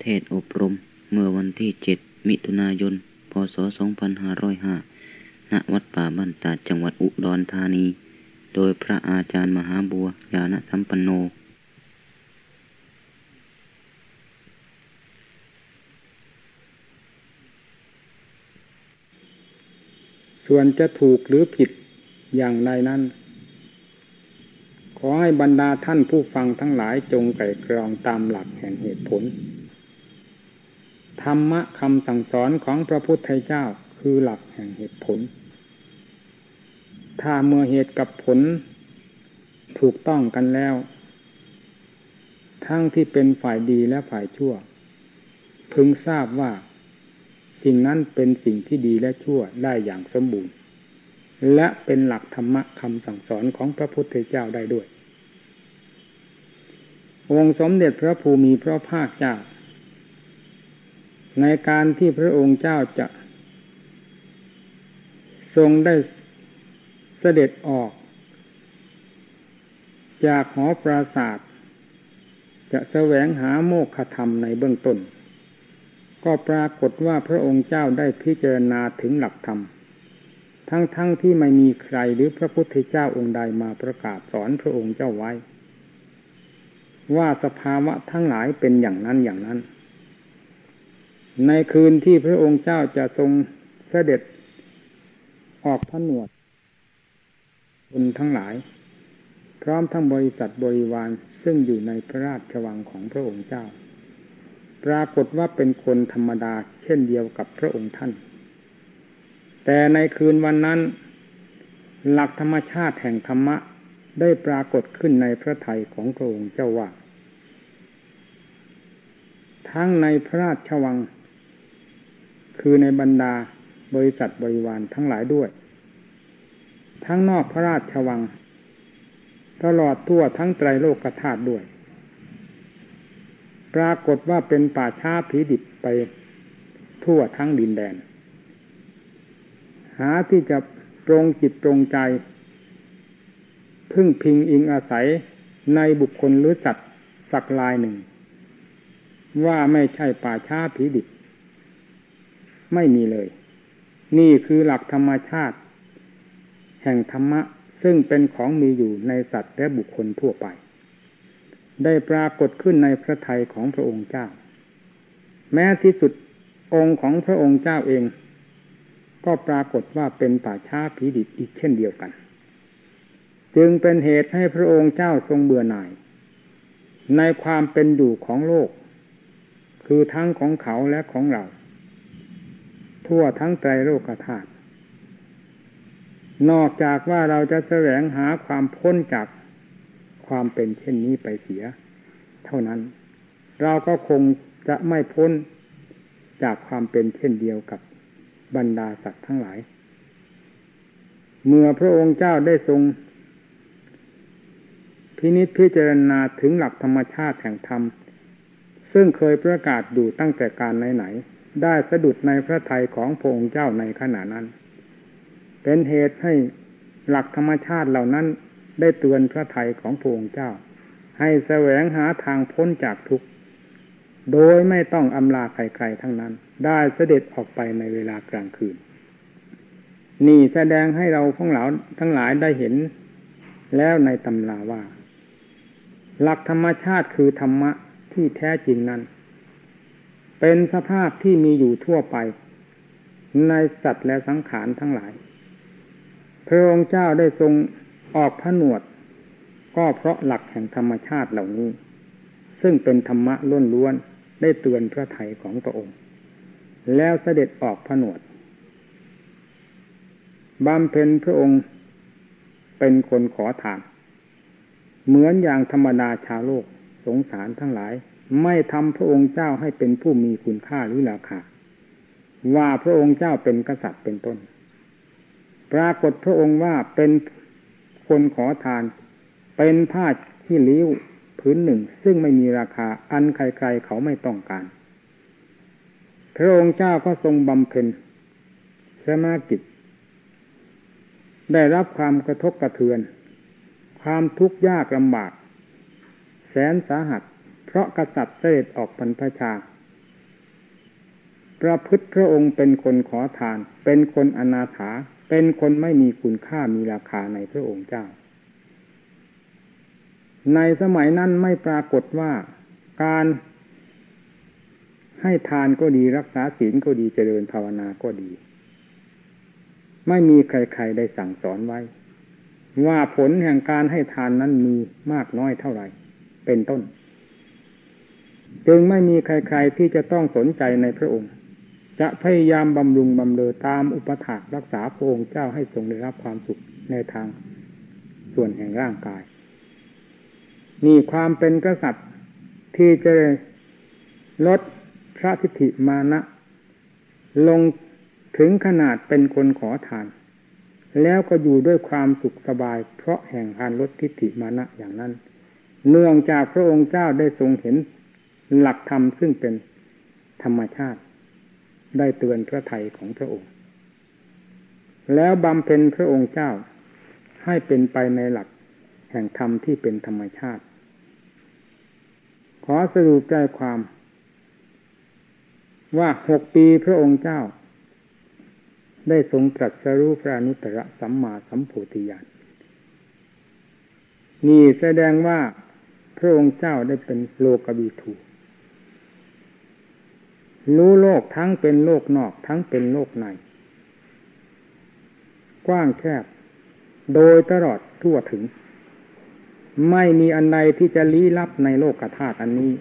เทศอบรม เมื่อวันที่ 7 มิถุนายน พศ 2505 ณ วัดป่าบ้านตาดจังหวัดอุดรธานี โดยพระอาจารย์มหาบัวยานสัมปันโน ส่วนจะถูกหรือผิดอย่างไรนั้น ขอให้บรรดาท่านผู้ฟังทั้งหลายจงไก่กรองตามหลักแห่งเหตุผล ธรรมะคำสั่งสอนของพระพุทธเจ้าคือหลักแห่งเหตุผล ถ้าเมื่อเหตุกับผลถูกต้องกันแล้ว ทั้งที่เป็นฝ่ายดีและฝ่ายชั่ว พึงทราบว่า สิ่งนั้นเป็นสิ่งที่ดีและชั่วได้อย่างสมบูรณ์ และเป็นหลักธรรมะคำสั่งสอนของพระพุทธเจ้าได้ด้วย องค์สมเด็จพระภูมิพระภาคเจ้า ในการที่พระองค์เจ้าจะ ทรงได้เสด็จออก จากหอปราศาสตร์จะแสวงหาโมฆะธรรมในเบื้องต้น ก็ปรากฏว่าพระองค์เจ้าได้พิจารณาถึงหลักธรรม ทั้งๆทที่ไม่มีใครหรือพระพุทธเจ้าองค์ใดมาประกาศสอนพระองค์เจ้าไว้ ว่าสภาวะทั้งหลายเป็นอย่างนั้นอย่างนั้น ในคืนที่พระองค์เจ้าจะทรงเสด็จ ออกพระนวดคนทั้งหลาย พร้อมทั้งบริษัทบริวารซึ่งอยู่ในพระราชวังของพระองค์เจ้า ปรากฏว่าเป็นคนธรรมดาเช่นเดียวกับพระองค์ท่าน แต่ในคืนวันนั้น หลักธรรมชาติแห่งธรรมะได้ปรากฏขึ้นในพระทัยของพระองค์เจ้าว่า ทั้งในพระราชวัง คือในบรรดาบริษัทบริวารทั้งหลายด้วย ทั้งนอกพระราชวัง ตลอดทั่วทั้งไตรโลกธาตุด้วย ปรากฏว่าเป็นป่าช้าผีดิบไปทั่วทั้งดินแดน หาที่จะตรงจิตตรงใจ พึ่งพิงอิงอาศัยในบุคคลหรือสัตว์สักลายหนึ่ง ว่าไม่ใช่ป่าช้าผีดิบ ไม่มีเลย นี่คือหลักธรรมชาติ แห่งธรรมะ ซึ่งเป็นของมีอยู่ในสัตว์และบุคคลทั่วไป ได้ปรากฏขึ้นในพระทัยของพระองค์เจ้า แม้ที่สุดองค์ของพระองค์เจ้าเอง ก็ปรากฏว่าเป็นป่าช้าผีดิบอีกเช่นเดียวกัน จึงเป็นเหตุให้พระองค์เจ้าทรงเบื่อหน่าย ในความเป็นอยู่ของโลก คือทั้งของเขาและของเรา ทั่วทั้งใจโลกธาตุนอกจากว่าเราจะแสวงหาความพ้นจากความเป็นเช่นนี้ไปเสีย เท่านั้น เราก็คงจะไม่พ้นจากความเป็นเช่นเดียวกับบรรดาสัตว์ทั้งหลาย เมื่อพระองค์เจ้าได้ทรงพินิจพิจารณาถึงหลักธรรมชาติแห่งธรรม ซึ่งเคยประกาศอยู่ตั้งแต่การไหนๆ ได้สะดุดในพระทัยของพระองค์เจ้าในขณะนั้น เป็นเหตุให้หลักธรรมชาติเหล่านั้นได้เตือนพระทัยของพระองค์เจ้า ให้แสวงหาทางพ้นจากทุกข์โดยไม่ต้องอำลาใครๆทั้งนั้น ได้เสด็จออกไปในเวลากลางคืน นี่แสดงให้เราทั้งหลาทั้งหลายได้เห็น แล้วในตำราว่า หลักธรรมชาติคือธรรมะที่แท้จริงนั้น เป็นสภาพที่มีอยู่ทั่วไป ในสัตว์และสังขารทั้งหลาย พระองค์เจ้าได้ทรงออกผนวด ก็เพราะหลักแห่งธรรมชาติเหล่านี้ ซึ่งเป็นธรรมะล้นล้วนได้เตือนพระไถยของพระองค์ แล้วเสด็จออกผนวดบำเพ็ญพระองค์เป็นคนขอทาน เหมือนอย่างธรรมดาชาวโลกสงสารทั้งหลาย ไม่ทำพระองค์เจ้าให้เป็นผู้มีคุณค่าหรือราคาว่าพระองค์เจ้าเป็นกษัตริย์เป็นต้น ปรากฏพระองค์ว่าเป็นคนขอทาน เป็นผ้าที่ลิ้วพื้นหนึ่ง ซึ่งไม่มีราคาอันใครๆเขาไม่ต้องการ พระองค์เจ้าก็ทรงบำเพ็ญสมากิจ ได้รับความกระทบกระเทือน ความทุกข์ยากลำบาก แสนสาหัส เพราะกษัตริย์เสด็จออกพันพชา ประพฤติพระองค์เป็นคนขอทาน เป็นคนอนาถา เป็นคนไม่มีคุณค่ามีราคาในพระองค์เจ้า ในสมัยนั้นไม่ปรากฏว่าการให้ทานก็ดีรักษาศีลก็ดีเจริญภาวนาก็ดี ไม่มีใครๆได้สั่งสอนไว้ ว่าผลแห่งการให้ทานนั้นมีมากน้อยเท่าไหร่ เป็นต้น จึงไม่มีใคร ๆที่จะต้องสนใจในพระองค์ จะพยายามบำรุงบำเรอตามอุปถากรักษาพระองค์เจ้าให้ทรงได้รับความสุขในทางส่วนแห่งร่างกาย นี่ความเป็นกษัตริย์ที่จะลดพระทิฏฐิมานะ ลงถึงขนาดเป็นคนขอทาน แล้วก็อยู่ด้วยความสุขสบาย เพราะแห่งการลดทิฏฐิมานะอย่างนั้น เนื่องจากพระองค์เจ้าได้ทรงเห็น หลักธรรมซึ่งเป็นธรรมชาติ ได้เตือนพระไทยของพระองค์ แล้วบำเพ็ญพระองค์เจ้าให้เป็นไปในหลักแห่งธรรมที่เป็นธรรมชาติ ขอสรุปใจความ ว่าหกปีพระองค์เจ้า ได้ทรงตรัสรู้พระนุตตรสัมมาสัมโพธิญาณนี่แสดงว่าพระองค์เจ้าได้เป็นโลกบิทู รู้โลกทั้งเป็นโลกนอก ทั้งเป็นโลกใน กว้างแคบ โดยตลอดทั่วถึง ไม่มีอันใดที่จะลี้ลับในโลกธาตุอันนี้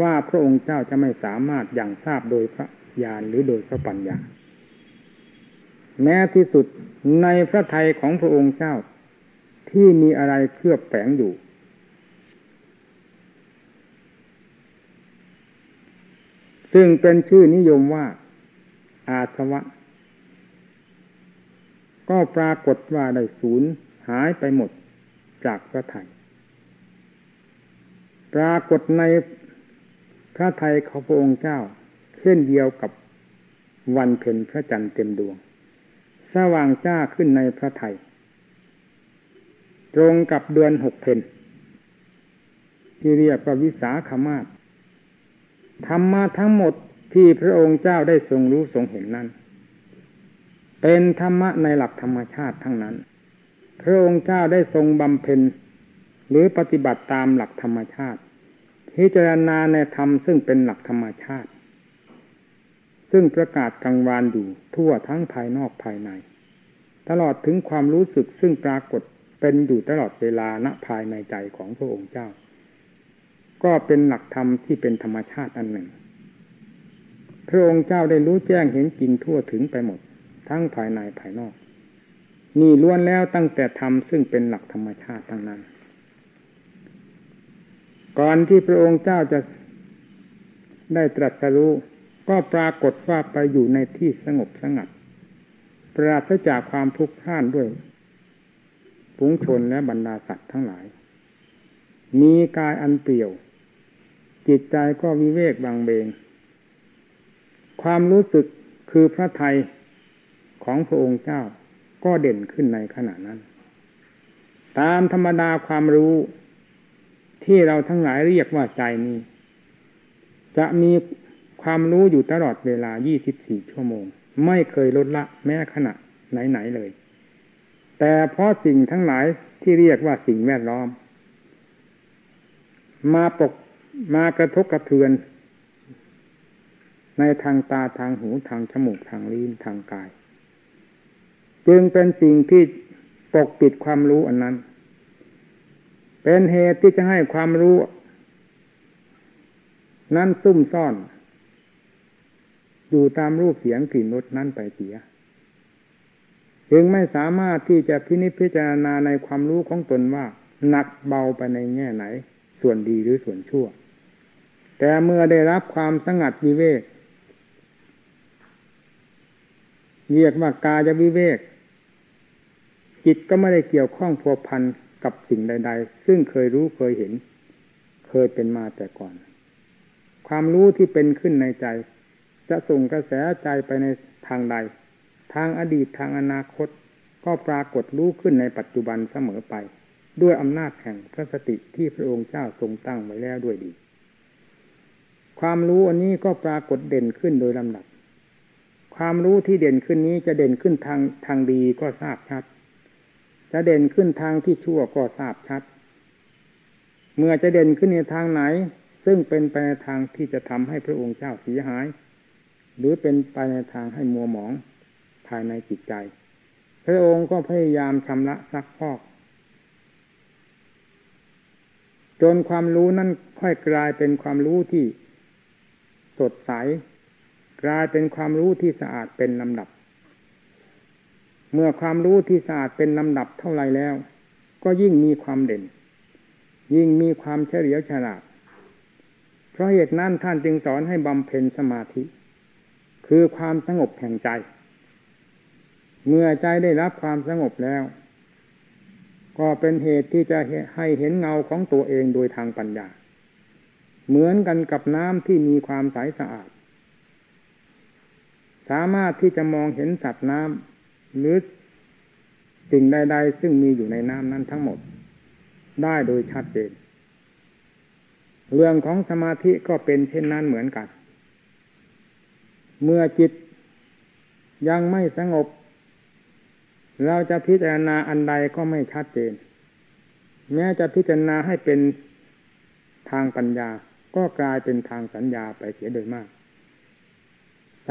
ว่าพระองค์เจ้าจะไม่สามารถอย่างทราบโดยพระญาณหรือโดยพระปัญญา แม้ที่สุดในพระทัยของพระองค์เจ้าที่มีอะไรเคลือบแฝงอยู่ ซึ่งเป็นชื่อนิยมว่า อาสวะ ก็ปรากฏว่าได้สูญหายไปหมดจากพระไทยปรากฏในพระไทยของพระองค์เจ้า เช่นเดียวกับวันเพ็ญพระจันทร์เต็มดวง สว่างจ้าขึ้นในพระไทย ตรงกับเดือนหกเพนที่เรียกว่าวิสาขมาศ ธรรมะทั้งหมดที่พระองค์เจ้าได้ทรงรู้ทรงเห็นนั้น เป็นธรรมะในหลักธรรมชาติทั้งนั้น พระองค์เจ้าได้ทรงบำเพ็ญหรือปฏิบัติตามหลักธรรมชาติ พิจารณาในธรรมซึ่งเป็นหลักธรรมชาติ ซึ่งประกาศกลางวานอยู่ทั่วทั้งภายนอกภายใน ตลอดถึงความรู้สึกซึ่งปรากฏเป็นอยู่ตลอดเวลาณภายในใจของพระองค์เจ้า ก็เป็นหลักธรรมที่เป็นธรรมชาติอันหนึ่ง พระองค์เจ้าได้รู้แจ้งเห็นจริงทั่วถึงไปหมด ทั้งภายในภายนอก นี่ล้วนแล้วตั้งแต่ธรรมซึ่งเป็นหลักธรรมชาติทั้งนั้น ก่อนที่พระองค์เจ้าจะได้ตรัสรู้ก็ปรากฏว่าไปอยู่ในที่สงบสงัด ปราศจากความทุกข์ท่านด้วยปุงชนและบรรดาสัตว์ทั้งหลาย มีกายอันเปี่ยว จิตใจก็วิเวกบางเบง ความรู้สึกคือพระไทยของพระองค์เจ้าก็เด่นขึ้นในขณะนั้น ตามธรรมดาความรู้ที่เราทั้งหลายเรียกว่าใจนี้ จะมีความรู้อยู่ตลอดเวลา 24 ชั่วโมง ไม่เคยลดละแม้ขณะไหน ๆ เลย แต่เพราะสิ่งทั้งหลายที่เรียกว่าสิ่งแวดล้อม มาปก มากระทบกระเทือน ในทางตาทางหูทางจมูกทางลิ้นทางกาย จึงเป็นสิ่งที่ปกปิดความรู้อันนั้น เป็นเหตุที่จะให้ความรู้ นั้นซุ่มซ่อน อยู่ตามรูปเสียงกลิ่นรสนั้นไปเสียจึงไม่สามารถที่จะพินิจพิจารณาในความรู้ของตนว่าหนักเบาไปในแง่ไหน ส่วนดีหรือส่วนชั่ว แต่เมื่อได้รับความสงัดวิเวกเรียกว่ากายวิเวก จิตก็ไม่ได้เกี่ยวข้องพัวพันกับสิ่งใด ๆ ซึ่งเคยรู้เคยเห็น เคยเป็นมาแต่ก่อน ความรู้ที่เป็นขึ้นในใจ จะส่งกระแสใจไปในทางใด ทางอดีตทางอนาคต ก็ปรากฏรู้ขึ้นในปัจจุบันเสมอไป ด้วยอำนาจแห่งพระสติที่พระองค์เจ้าทรงตั้งไว้แล้วด้วยดี ความรู้อันนี้ก็ปรากฏเด่นขึ้นโดยลำดับ ความรู้ที่เด่นขึ้นนี้จะเด่นขึ้นทางทางดีก็ทราบชัด จะเด่นขึ้นทางที่ชั่วก็ทราบชัด เมื่อจะเด่นขึ้นในทางไหน ซึ่งเป็นไปในทางที่จะทำให้พระองค์เจ้าเสียหาย หรือเป็นไปในทางให้มัวหมองภายในจิตใจ พระองค์ก็พยายามชำระซักพอกจนความรู้นั้นค่อยกลายเป็นความรู้ที่ สดใส กลายเป็นความรู้ที่สะอาดเป็นลำดับ เมื่อความรู้ที่สะอาดเป็นลำดับเท่าไรแล้ว ก็ยิ่งมีความเด่น ยิ่งมีความเฉลียวฉลาด เพราะเหตุนั้นท่านจึงสอนให้บำเพ็ญสมาธิ คือความสงบแห่งใจ เมื่อใจได้รับความสงบแล้ว ก็เป็นเหตุที่จะให้เห็นเงาของตัวเองโดยทางปัญญา เหมือนกันกับน้ำที่มีความใสสะอาด สามารถที่จะมองเห็นสัตว์น้ำหรือสิ่งใด ๆ ซึ่งมีอยู่ในน้ำนั้นทั้งหมด ได้โดยชัดเจน เรื่องของสมาธิก็เป็นเช่นนั้นเหมือนกัน เมื่อจิตยังไม่สงบ เราจะพิจารณาอันใดก็ไม่ชัดเจน แม้จะพิจารณาให้เป็นทางปัญญา ก็กลายเป็นทางสัญญาไปเสียโดยมาก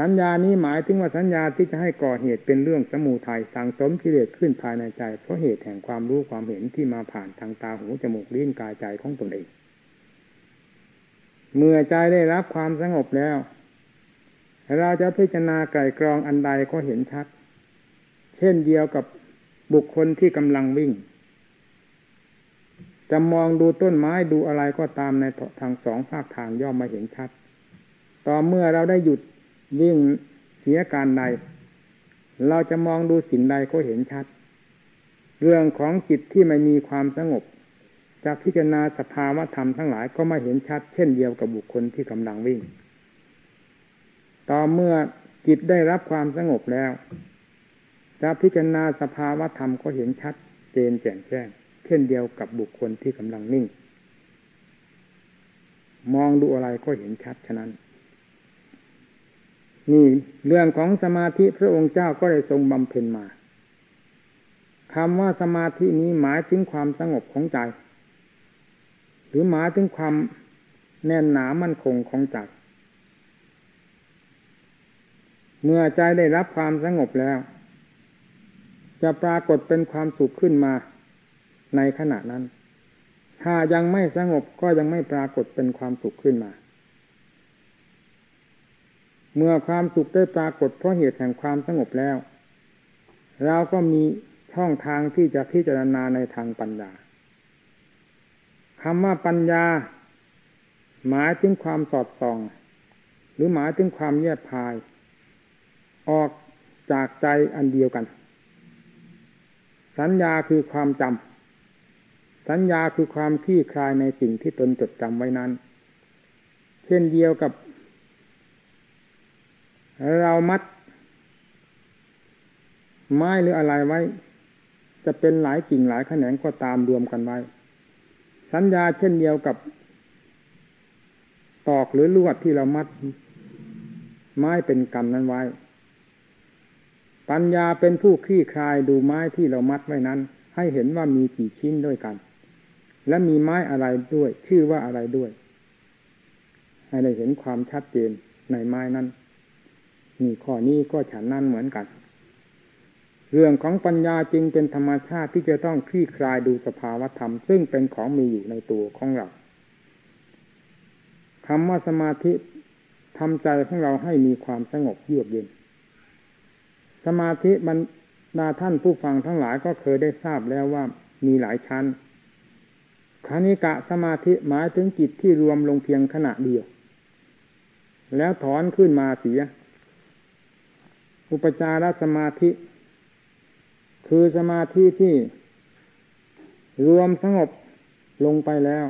สัญญานี้หมายถึงว่าสัญญาที่จะให้ก่อเหตุเป็นเรื่องสมูทัยสั่งสมกิเลสขึ้นภายในใจ เพราะเหตุแห่งความรู้ความเห็นที่มาผ่านทางตาหูจมูกลิ้นกายใจของตนเอง เมื่อใจได้รับความสงบแล้ว เราจะพิจารณาไกลกรองอันใดก็เห็นชัด เช่นเดียวกับบุคคลที่กำลังวิ่ง จะมองดูต้นไม้ดูอะไรก็ตามในทางสองภาคทางย่อมมาเห็นชัด ต่อเมื่อเราได้หยุดวิ่งเสียการใด เราจะมองดูสิ่งใดก็เห็นชัด เรื่องของจิตที่ไม่มีความสงบจะพิจารณาสภาวธรรมทั้งหลายก็มาเห็นชัด เช่นเดียวกับบุคคลที่กำลังวิ่ง ต่อเมื่อจิตได้รับความสงบแล้วจะพิจารณาสภาวธรรมก็เห็นชัดเจนแจ่มแจ้ง เช่นเดียวกับบุคคลที่กำลังนิ่ง มองดูอะไรก็เห็นชัดฉะนั้น นี่เรื่องของสมาธิพระองค์เจ้าก็ได้ทรงบำเพ็ญมาคำว่าสมาธินี้หมายถึงความสงบของใจ หรือหมายถึงความแน่นหนามั่นคงของใจเมื่อใจได้รับความสงบแล้ว จะปรากฏเป็นความสุขขึ้นมา ในขณะนั้น ถ้ายังไม่สงบก็ยังไม่ปรากฏเป็นความสุขขึ้นมา เมื่อความสุขได้ปรากฏเพราะเหตุแห่งความสงบแล้ว เราก็มีช่องทางที่จะพิจารณาในทางปัญญาคำว่าปัญญา หมายถึงความสอดส่อง หรือหมายถึงความแยบพาย ออกจากใจอันเดียวกัน สัญญาคือความจำ สัญญาคือความคลี่คลายในสิ่งที่ตนจดจำไว้นั้น เช่นเดียวกับ เรามัด ไม้หรืออะไรไว้ จะเป็นหลายกิ่งหลายแขนงก็ตามรวมกันไว้ สัญญาเช่นเดียวกับ ตอกหรือลวดที่เรามัด ไม้เป็นกรรมนั้นไว้ ปัญญาเป็นผู้คลี่คลายดูไม้ที่เรามัดไว้นั้น ให้เห็นว่ามีกี่ชิ้นด้วยกัน และมีไม้อะไรด้วย ชื่อว่าอะไรด้วย ให้ได้เห็นความชัดเจนในไม้นั้นนี่ข้อนี้ก็ฉันนั้นเหมือนกัน เรื่องของปัญญาจริงเป็นธรรมชาติที่จะต้องคลี่คลายดูสภาวธรรม ซึ่งเป็นของมีอยู่ในตัวของเราคำว่าสมาธิทำใจของเราให้มีความสงบเยือกเย็น สมาธิบรรดาท่านผู้ฟังทั้งหลายก็เคยได้ทราบแล้วว่ามีหลายชั้น คณิกะสมาธิหมายถึงจิตที่รวมลงเพียงขณะเดียว แล้วถอนขึ้นมาเสีย อุปจารสมาธิ คือสมาธิที่ รวมสงบลงไปแล้ว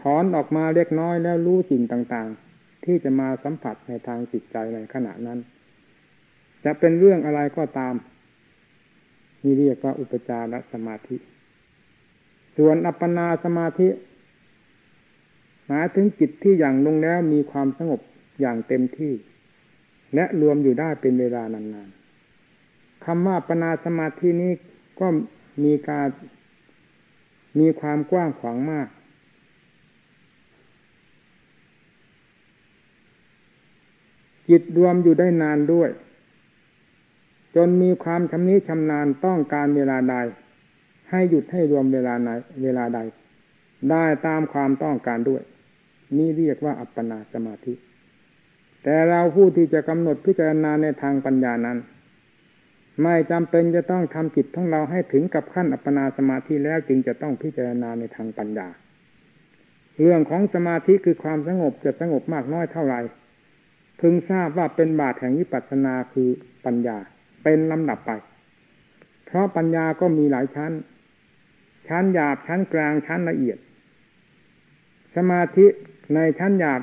ถอนออกมาเล็กน้อยแล้วรู้สิ่งต่างๆ ที่จะมาสัมผัสในทางจิตใจในขณะนั้น จะเป็นเรื่องอะไรก็ตามนี่เรียกว่าอุปจารสมาธิ ส่วนอัปปนาสมาธิ หมายถึงจิตที่อย่างลงแล้วมีความสงบอย่างเต็มที่ และรวมอยู่ได้เป็นเวลานานๆคำว่าปนาสมาธินี้ก็มีการมีความกว้างขวางมาก จิตรวมอยู่ได้นานด้วย จนมีความชำนิชำนาญต้องการเวลาใด ให้หยุดให้รวมเวลาไหนเวลาใด ได้ตามความต้องการด้วย นี่เรียกว่าอัปปนาสมาธิ แต่เราผู้ที่จะกำหนดพิจารณาในทางปัญญานั้น ไม่จำเป็นจะต้องทำจิตของเราให้ถึงกับขั้นอัปปนาสมาธิแล้วจึงจะต้องพิจารณาในทางปัญญา เรื่องของสมาธิคือความสงบจะสงบมากน้อยเท่าไหร่พึงทราบว่าเป็นบาทแห่งวิปัสสนาคือปัญญาเป็นลำดับไป เพราะปัญญาก็มีหลายชั้น ชั้นหยาบชั้นกลางชั้นละเอียด สมาธิในชั้นหยาบ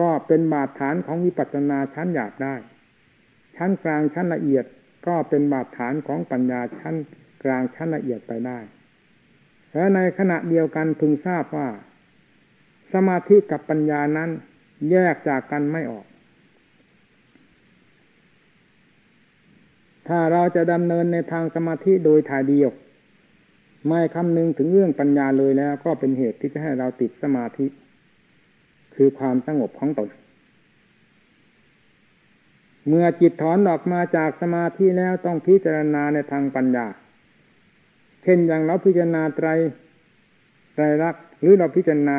ก็เป็นบาดฐานของวิปัสสนาชั้นหยาบได้ ชั้นกลางชั้นละเอียดก็เป็นบาดฐานของปัญญาชั้นกลางชั้นละเอียดไปได้และในขณะเดียวกันพึงทราบว่า สมาธิกับปัญญานั้นแยกจากกันไม่ออก ถ้าเราจะดำเนินในทางสมาธิโดยถ่ายเดียว ไม่คำนึงถึงเรื่องปัญญาเลยแล้ว ก็เป็นเหตุที่จะให้เราติดสมาธิ คือความสงบของตน เมื่อจิตถอนออกมาจากสมาธิแล้วต้องพิจารณาในทางปัญญา เช่นอย่างเราพิจารณาไตรไตรลักษณ์หรือเราพิจารณา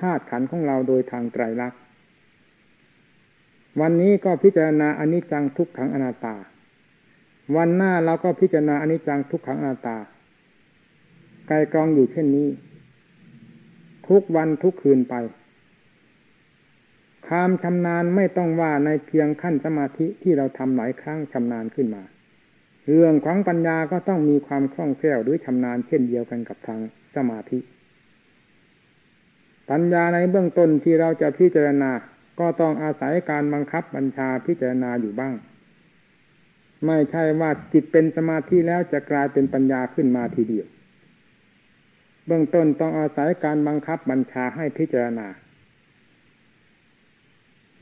ธาตุขันของเราโดยทางไตรลักษณ์วันนี้ก็พิจารณาอนิจจังทุกขังอนัตตา วันหน้าเราก็พิจารณาอนิจจังทุกขังอนัตตา ไกลกองอยู่เช่นนี้ ทุกวันทุกคืนไป ความชำนาญไม่ต้องว่าในเพียงขั้นสมาธิที่เราทำหลายครั้งชำนาญขึ้นมา เรื่องของปัญญาก็ต้องมีความคล่องแคล่วหรือชำนาญเช่นเดียวกันกับทางสมาธิ ปัญญาในเบื้องต้นที่เราจะพิจารณาก็ต้องอาศัยการบังคับบัญชาพิจารณาอยู่บ้าง ไม่ใช่ว่าจิตเป็นสมาธิแล้วจะกลายเป็นปัญญาขึ้นมาทีเดียว เบื้องต้นต้องอาศัยการบังคับบัญชาให้พิจารณา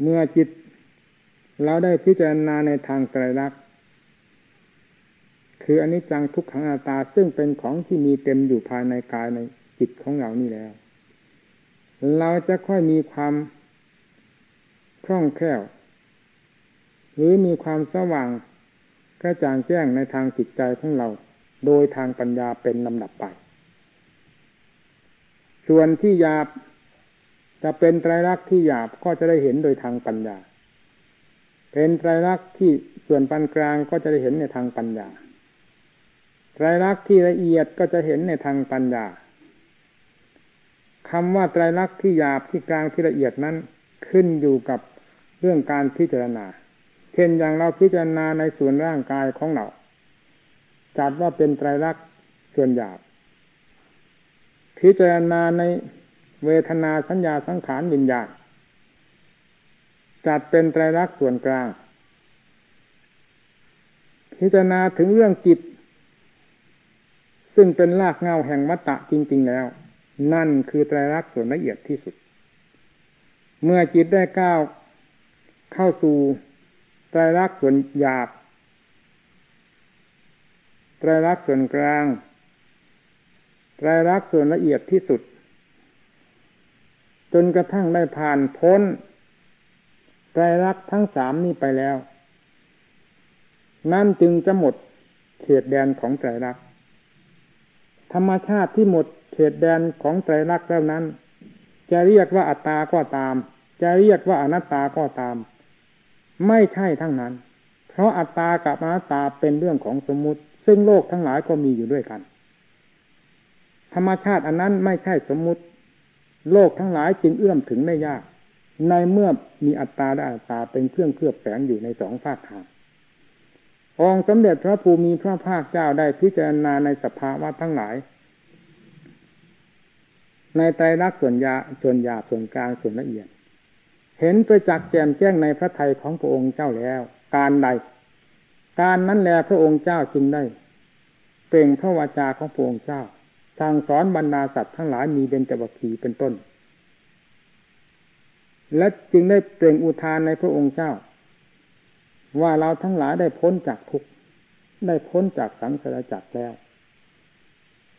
เมื่อจิต เราได้พิจารณาในทางไตรลักษณ์คืออนิจจังทุกขังอาตาซึ่งเป็นของที่มีเต็มอยู่ภายในกายในจิตของเรานี่แล้ว เราจะค่อยมีความคล่องแคล่ว หรือมีความสว่างกระจ่างแจ้งในทางจิตใจของเรา โดยทางปัญญาเป็นลำดับไป ส่วนที่หยาบจะเป็นไตรลักษณ์ที่หยาบก็จะได้เห็นโดยทางปัญญา เป็นไตรลักษณ์ที่ส่วนปานกลางก็จะได้เห็นในทางปัญญา ไตรลักษณ์ที่ละเอียดก็จะเห็นในทางปัญญาคำว่าไตรลักษณ์ที่หยาบที่กลางที่ละเอียดนั้นขึ้นอยู่กับเรื่องการพิจารณา เช่นอย่างเราพิจารณาในส่วนร่างกายของเราจัดว่าเป็นไตรลักษณ์ส่วนหยาบ พิจารณาในเวทนาสัญญาสังขารวิญญาณจัดเป็นไตรลักษณ์ส่วนกลาง พิจารณาถึงเรื่องจิต ซึ่งเป็นรากเงาแห่งวัตตะจริง ๆ แล้ว นั่นคือไตรลักษณ์ส่วนละเอียดที่สุด เมื่อจิตได้ก้าวเข้าสู่ไตรลักษณ์ส่วนหยาบไตรลักษณ์ส่วนกลาง ไตรลักษณ์ส่วนละเอียดที่สุด จนกระทั่งได้ผ่านพ้นไตรลักษณ์ทั้งสามนี้ไปแล้ว นั่นจึงจะหมดเขตแดนของไตรลักษณ์ธรรมชาติที่หมดเขตแดนของไตรลักษณ์แล้วนั้น จะเรียกว่าอัตตาก็ตาม จะเรียกว่าอนัตตาก็ตาม ไม่ใช่ทั้งนั้น เพราะอัตตากับอนัตตาเป็นเรื่องของสมมุติ ซึ่งโลกทั้งหลายก็มีอยู่ด้วยกัน ธรรมชาติอันนั้นไม่ใช่สมมุติ โลกทั้งหลายจึงเอื้อมถึงไม่ยาก ในเมื่อมีอัตตาและอัตตาเป็นเครื่องเคลือบแฝงอยู่ในสองภาคทางองสมเด็จพระภูมิพระภาคเจ้าได้พิจารณาในสภาวะทั้งหลาย ในไตรลักษณ์ส่วนยาส่วนยาส่วนกลางส่วนละเอียด เห็นประจักษ์แจ่มแจ้งในพระทัยของพระองค์เจ้าแล้ว การใด การนั้นแลพระองค์เจ้าจึงได้เปล่งพระวาจาของพระองค์เจ้า สั่งสอนบรรดาสัตว์ทั้งหลายมีเบญจวัคคีเป็นต้น และจึงได้เปล่งอุทานในพระองค์เจ้า ว่าเราทั้งหลายได้พ้นจากทุกข์ได้พ้นจากสังสารจักแล้ว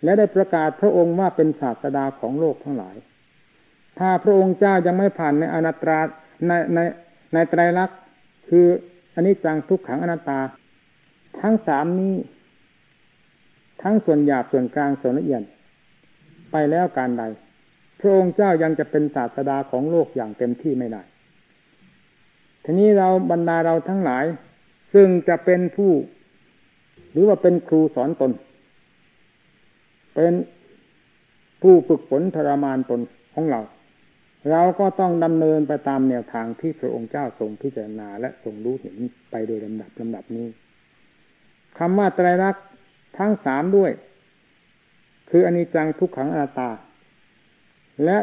และได้ประกาศพระองค์ว่าเป็นศาสดาของโลกทั้งหลาย ถ้าพระองค์เจ้ายังไม่ผ่านในอนัตตาในในในไตรลักษณ์คืออันนี้จังทุกขังอนัตตา ทั้งสามนี้ ทั้งส่วนหยาบส่วนกลางส่วนละเอียด ไปแล้วการใด พระองค์เจ้ายังจะเป็นศาสดาของโลกอย่างเต็มที่ไม่ได้ทีนี้เราบรรดาเราทั้งหลาย ซึ่งจะเป็นผู้ หรือว่าเป็นครูสอนตน เป็นผู้ฝึกฝนทรมานตนของเรา เราก็ต้องดำเนินไปตามแนวทางที่พระองค์เจ้าทรงพิจารณาและทรงรู้เห็นไปโดยลำดับลำดับนี้คำว่าไตรลักษณ์ ทั้งสามด้วย คืออนิจจังทุกขังอนัตตา และ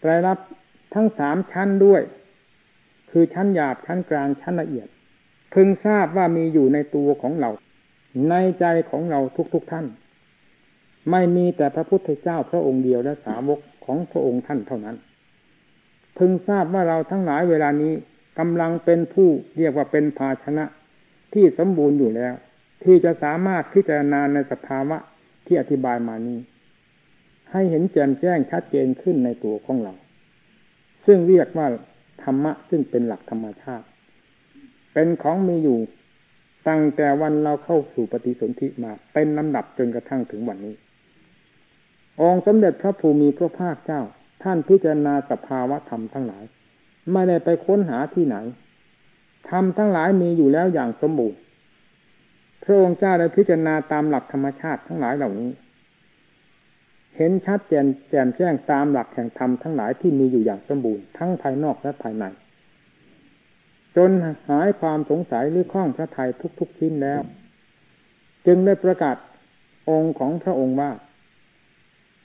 ไตรลักษณ์ทั้งสามชั้นด้วย คือชั้นหยาบชั้นกลางชั้นละเอียดพึงทราบว่ามีอยู่ในตัวของเรา ในใจของเราทุกๆทท่าน ไม่มีแต่พระพุทธเจ้าพระองค์เดียวและสาวกของพระองค์ท่านเท่านั้นพึงทราบว่าเราทั้งหลายเวลานี้กำลังเป็นผู้เรียกว่าเป็นภาชนะที่สมบูรณ์อยู่แล้ว ที่จะสามารถพิจารณาในสภาวะที่อธิบายมานี้ ให้เห็นแจ่มแจ้งชัดเจนขึ้นในตัวของเรา ซึ่งเรียกว่าธรรมะซึ่งเป็นหลักธรรมชาติ เป็นของมีอยู่ตั้งแต่วันเราเข้าสู่ปฏิสนธิมา เป็นลำดับจนกระทั่งถึงวันนี้ องค์สมเด็จพระภูมิพระภาคเจ้า ท่านพิจารณาสภาวะธรรมทั้งหลาย ไม่ได้ไปค้นหาที่ไหนธรรมทั้งหลายมีอยู่แล้วอย่างสมบูรณ์ พระองค์เจ้าได้พิจารณาตามหลักธรรมชาติทั้งหลายเหล่านี้ เห็นชัดแจ่มแจ่มแจ้งตามหลักแห่งธรรมทั้งหลายที่มีอยู่อย่างสมบูรณ์ทั้งภายนอกและภายใน จนหายความสงสัยหรือข้องพระทัยทุกๆชิ้นแล้ว จึงได้ประกาศองค์ของพระองค์ว่า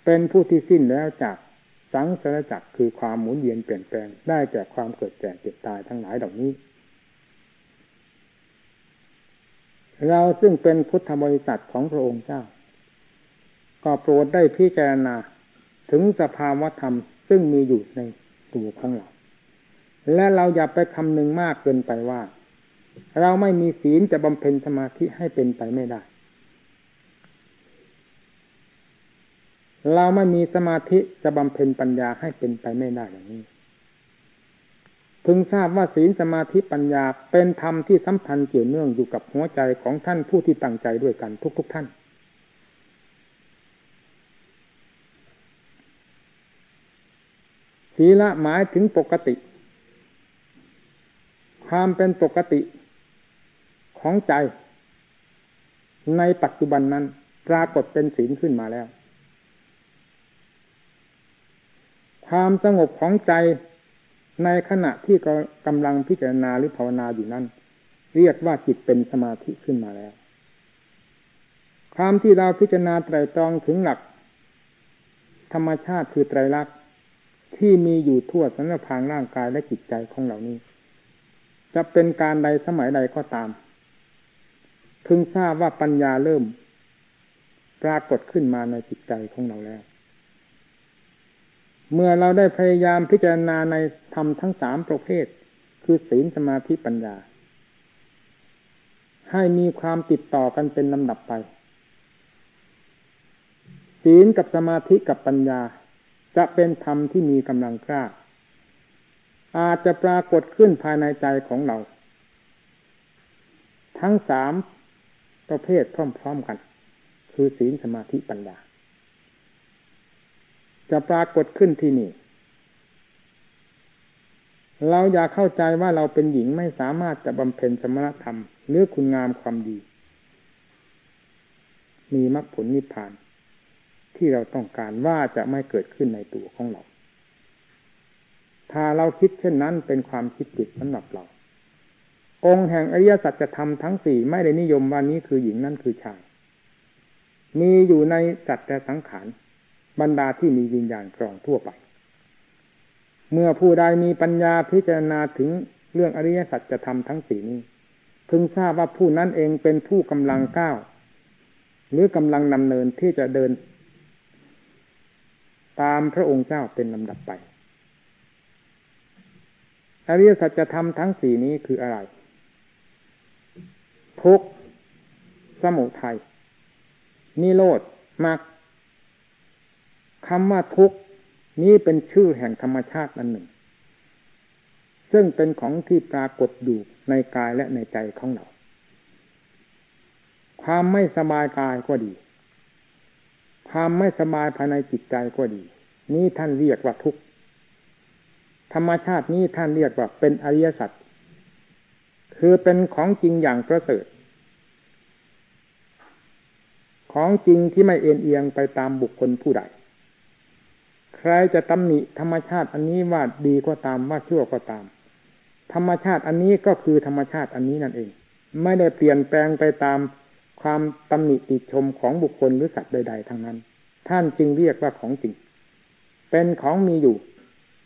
เป็นผู้ที่สิ้นแล้วจากสังสารจักรคือความหมุนเวียนเปลี่ยนแปลงได้จากความเกิดแก่เจ็บตายทั้งหลายเหล่านี้ เราซึ่งเป็นพุทธบริษัทของพระองค์เจ้า ก็โปรดได้พิจารณาถึงสภาวธรรมซึ่งมีอยู่ในตัวของเรา และเราอย่าไปคำนึงมากเกินไปว่า เราไม่มีศีลจะบำเพ็ญสมาธิให้เป็นไปไม่ได้ เราไม่มีสมาธิจะบำเพ็ญปัญญาให้เป็นไปไม่ได้อย่างนี้ พึงทราบว่าศีลสมาธิปัญญาเป็นธรรมที่สัมพันธ์เกี่ยวเนื่องอยู่กับหัวใจของท่านผู้ที่ตั้งใจด้วยกันทุกๆทท่าน ศีละหมายถึงปกติ ความเป็นปกติของใจ ในปัจจุบันนั้นปรากฏเป็นศีลขึ้นมาแล้ว ความสงบของใจ ในขณะที่กำลังพิจารณาหรือภาวนาอยู่นั้น เรียกว่าจิตเป็นสมาธิขึ้นมาแล้ว ความที่เราพิจารณาไตรตรองถึงหลัก ธรรมชาติคือไตรลักษณ์ที่มีอยู่ทั่วสารพางร่างกายและจิตใจของเหล่านี้ จะเป็นการใดสมัยใดก็ตามพึงทราบว่าปัญญาเริ่ม ปรากฏขึ้นมาในจิตใจของเราแล้ว เมื่อเราได้พยายามพิจารณาในธรรมทั้งสามประเภท คือศีลสมาธิปัญญา ให้มีความติดต่อกันเป็นลำดับไป ศีลกับสมาธิกับปัญญา จะเป็นธรรมที่มีกำลังกล้า อาจจะปรากฏขึ้นภายในใจของเรา ทั้งสามประเภทพร้อมๆกัน คือศีลสมาธิปัญญา จะปรากฏขึ้นที่นี่ เราอยากเข้าใจว่าเราเป็นหญิงไม่สามารถจะบำเพ็ญสมณธรรมหรือคุณงามความดี มีมรรคผลนิพพาน ที่เราต้องการว่าจะไม่เกิดขึ้นในตัวของเรา ถ้าเราคิดเช่นนั้นเป็นความคิดผิดสำหรับเรา องค์แห่งอริยสัจธรรมทั้งสี่ไม่ได้นิยมว่านี้คือหญิงนั่นคือชายมีอยู่ในสัตว์แต่สังขาร บรรดาที่มีวิญญาณครองทั่วไป เมื่อผู้ใดมีปัญญาพิจารณาถึงเรื่องอริยสัจจะทำทั้งสี่นี้พึงทราบว่าผู้นั้นเองเป็นผู้กำลังก้าวหรือกำลังนำเนินที่จะเดิน ตามพระองค์เจ้าเป็นลำดับไปอริยสัจธรรมทั้งสี่นี้คืออะไร ทุกสมุทัยนิโรธมรรค คำว่าทุกนี้เป็นชื่อแห่งธรรมชาติอันหนึ่ง ซึ่งเป็นของที่ปรากฏอยู่ในกายและในใจของเรา ความไม่สบายกายก็ดี ความไม่สบายภายในจิตใจก็ดี นี่ท่านเรียกว่าทุกข์ธรรมชาตินี้ท่านเรียกว่าเป็นอริยสัจคือเป็นของจริงอย่างประเสริฐของจริงที่ไม่เอ็นเอียงไปตามบุคคลผู้ใด ใครจะตำหนิธรรมชาติอันนี้ว่าดีก็ตามว่าชั่วก็ตาม ธรรมชาติอันนี้ก็คือธรรมชาติอันนี้นั่นเอง ไม่ได้เปลี่ยนแปลงไปตามความตำหนิติชมของบุคคลหรือสัตว์ใด ๆทั้งนั้น ท่านจึงเรียกว่าของจริง เป็นของมีอยู่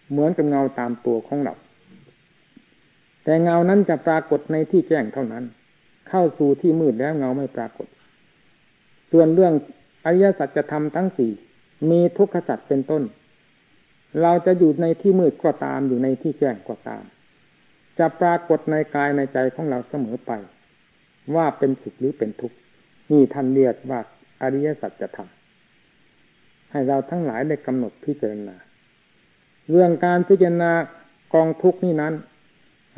เหมือนกับเงาตามตัวของเราแต่เงานั้นจะปรากฏในที่แจ้งเท่านั้น เข้าสู่ที่มืดแล้วเงาไม่ปรากฏ ส่วนเรื่องอริยสัจธรรมทั้งสี่มีทุกขสัจเป็นต้น เราจะอยู่ในที่มืดก็ตามอยู่ในที่แจ้งก็ตาม จะปรากฏในกายในใจของเราเสมอไป ว่าเป็นสุขหรือเป็นทุกข์นี่ท่านเรียกว่าอริยสัจธรรมให้เราทั้งหลายได้กำหนดพิจารณา เรื่องการพิจารณากองทุกข์นี่นั้น